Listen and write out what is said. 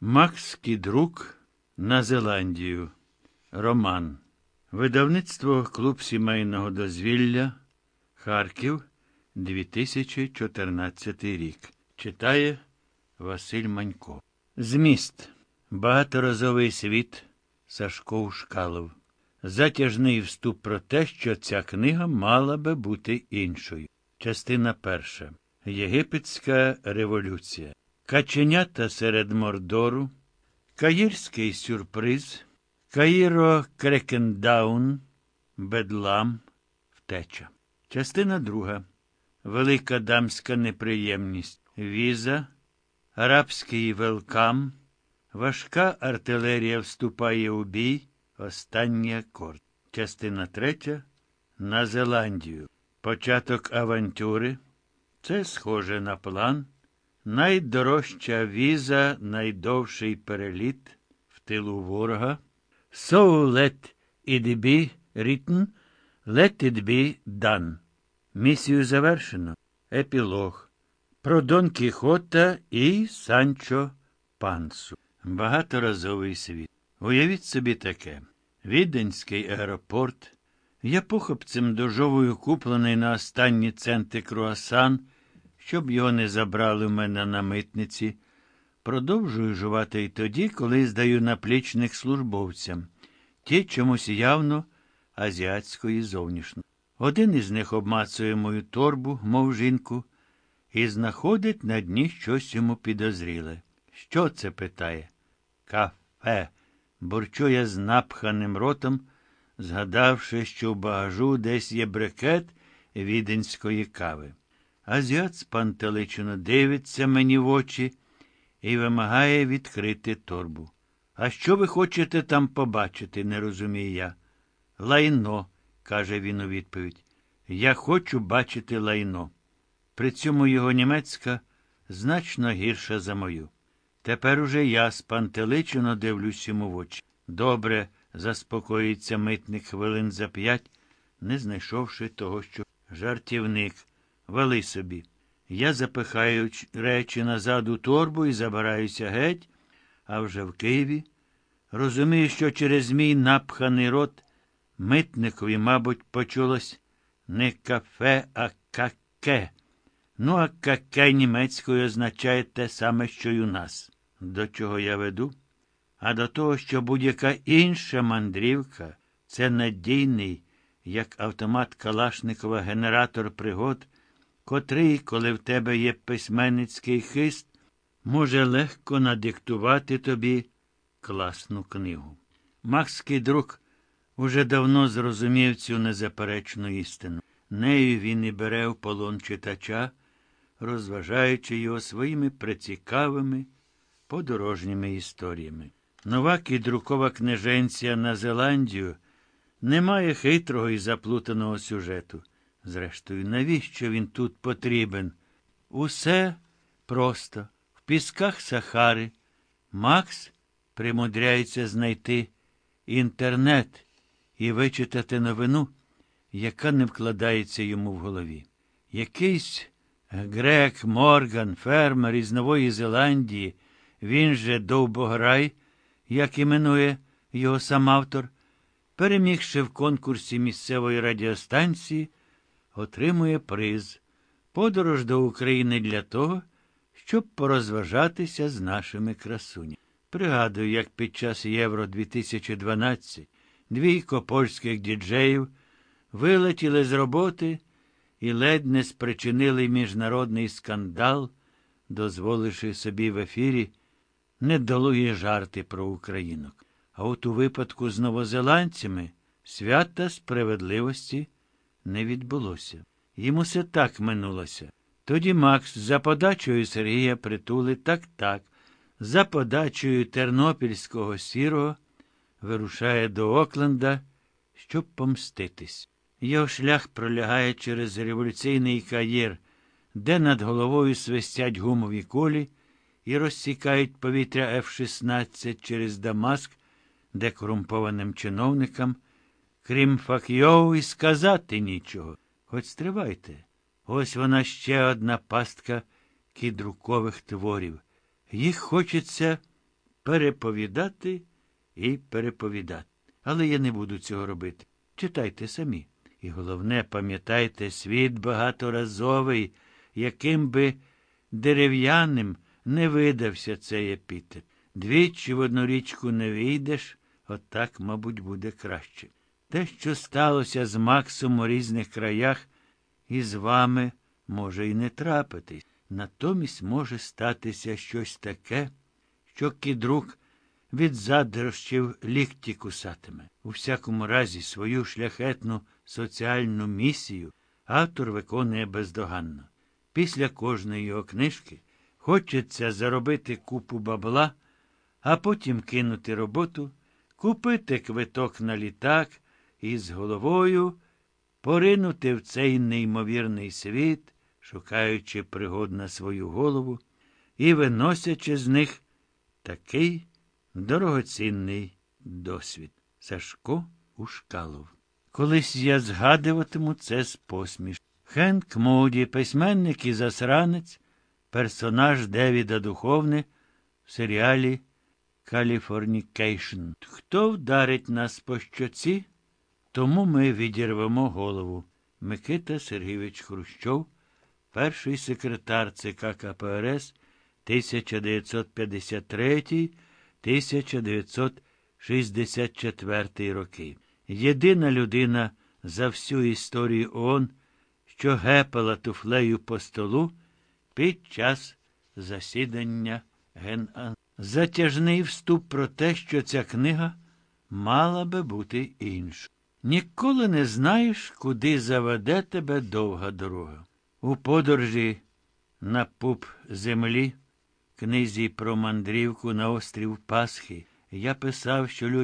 Макс Кідрук на Зеландію. Роман. Видавництво Клуб сімейного дозвілля. Харків. 2014 рік. Читає Василь Манько. Зміст. Багаторазовий світ. Сашко Ушкалов. Затяжний вступ про те, що ця книга мала би бути іншою. Частина перша. Єгипетська революція. Каченята серед Мордору. Каїрський сюрприз. Cairo Crackdown. Бедлам. Втеча. Частина друга. Велика дамська неприємність. Віза. Арабський welcome. Важка артилерія вступає у бій. Останній акорд. Частина третя. На Зеландію. Початок авантюри. Це схоже на план. Найдорожча віза, найдовший переліт в тилу ворога. So let it be written, let it be done. Місію завершено. Епілог. Про Дон Кіхота і Санчо Пансу. Багаторазовий світ. Уявіть собі таке. Віденський аеропорт. Я похопцем дожовою куплений на останні центи круасан, щоб його не забрали в мене на митниці. Продовжую жувати й тоді, коли здаю наплічник службовцям. Ті чомусь явно азіатської зовнішності. Один із них обмацує мою торбу, мов жінку, і знаходить на дні щось йому підозріле. Що це? питає? Кафе. Бурчу я з напханим ротом, згадавши, що в багажу десь є брикет віденської кави. Азіат спантеличено дивиться мені в очі і вимагає відкрити торбу. А що ви хочете там побачити, не розумію я. Лайно, каже він у відповідь. Я хочу бачити лайно. При цьому його німецька значно гірша за мою. Тепер уже я спантеличено дивлюсь йому в очі. Добре, заспокоїться митник хвилин за п'ять, не знайшовши того, що жартівник. Вали собі. Я запихаю речі назад у торбу і забираюся геть, а вже в Києві. Розумію, що через мій напханий рот митникові, мабуть, почулось не кафе, а каке. Ну, а каке німецькою означає те саме, що й у нас. До чого я веду? А до того, що будь-яка інша мандрівка це надійний, як автомат Калашникова генератор пригод, котрий, коли в тебе є письменницький хист, може легко надиктувати тобі класну книгу. Макський друг уже давно зрозумів цю незаперечну істину. Нею він і бере в полон читача, розважаючи його своїми прицікавими подорожніми історіями. Нова кідрукова книженція на Зеландію не має хитрого і заплутаного сюжету. Зрештою, навіщо він тут потрібен? Усе просто. В пісках Сахари Макс примудряється знайти інтернет і вичитати новину, яка не вкладається йому в голові. Якийсь грек Морган, фермер із Нової Зеландії, він же Довбограй, як іменує його сам автор, перемігши в конкурсі місцевої радіостанції, отримує приз подорож до України для того, щоб порозважатися з нашими красунями. Пригадую, як під час Євро 2012 двійко польських діджеїв вилетіли з роботи і ледь не спричинили міжнародний скандал, дозволивши собі в ефірі недолугі жарти про українок. А от у випадку з новозеландцями свята справедливості не відбулося. Йому все так минулося. Тоді Макс за подачою Сергія Притули так-так, за подачою Тернопільського сірого вирушає до Окленда, щоб помститись. Його шлях пролягає через революційний каєр, де над головою свистять гумові кулі і розсікають повітря Ф-16 через Дамаск, де корумпованим чиновникам, крім факйову, і сказати нічого. Хоч стривайте. Ось вона ще одна пастка кідрукових творів. Їх хочеться переповідати і переповідати. Але я не буду цього робити. Читайте самі. І головне, пам'ятайте, світ багаторазовий, яким би дерев'яним не видався цей епітет. Двічі в одну річку не вийдеш, отак, мабуть, буде краще. Те, що сталося з Максом у різних краях, і з вами може і не трапитись. Натомість може статися щось таке, що кідрук від задрощів лікті кусатиме. У всякому разі, свою шляхетну соціальну місію автор виконує бездоганно. Після кожної його книжки хочеться заробити купу бабла, а потім кинути роботу, купити квиток на літак і з головою поринути в цей неймовірний світ, шукаючи пригод на свою голову і виносячи з них такий дорогоцінний досвід. Сашко Ушкалов. Колись я згадуватиму це з посміш. Хенк Муді, письменник і засранець, персонаж Девіда Духовни в серіалі Californication. Хто вдарить нас по щоці, тому ми відірвемо голову. Микита Сергійович Хрущов, перший секретар ЦК КПРС 1953-1964 роки. Єдина людина за всю історію ООН, що гепала туфлею по столу під час засідання Генан. Затяжний вступ про те, що ця книга мала би бути іншою. Ніколи не знаєш, куди заведе тебе довга дорога. У подорожі на пуп землі, книзі про мандрівку на острів Пасхи, я писав, що людям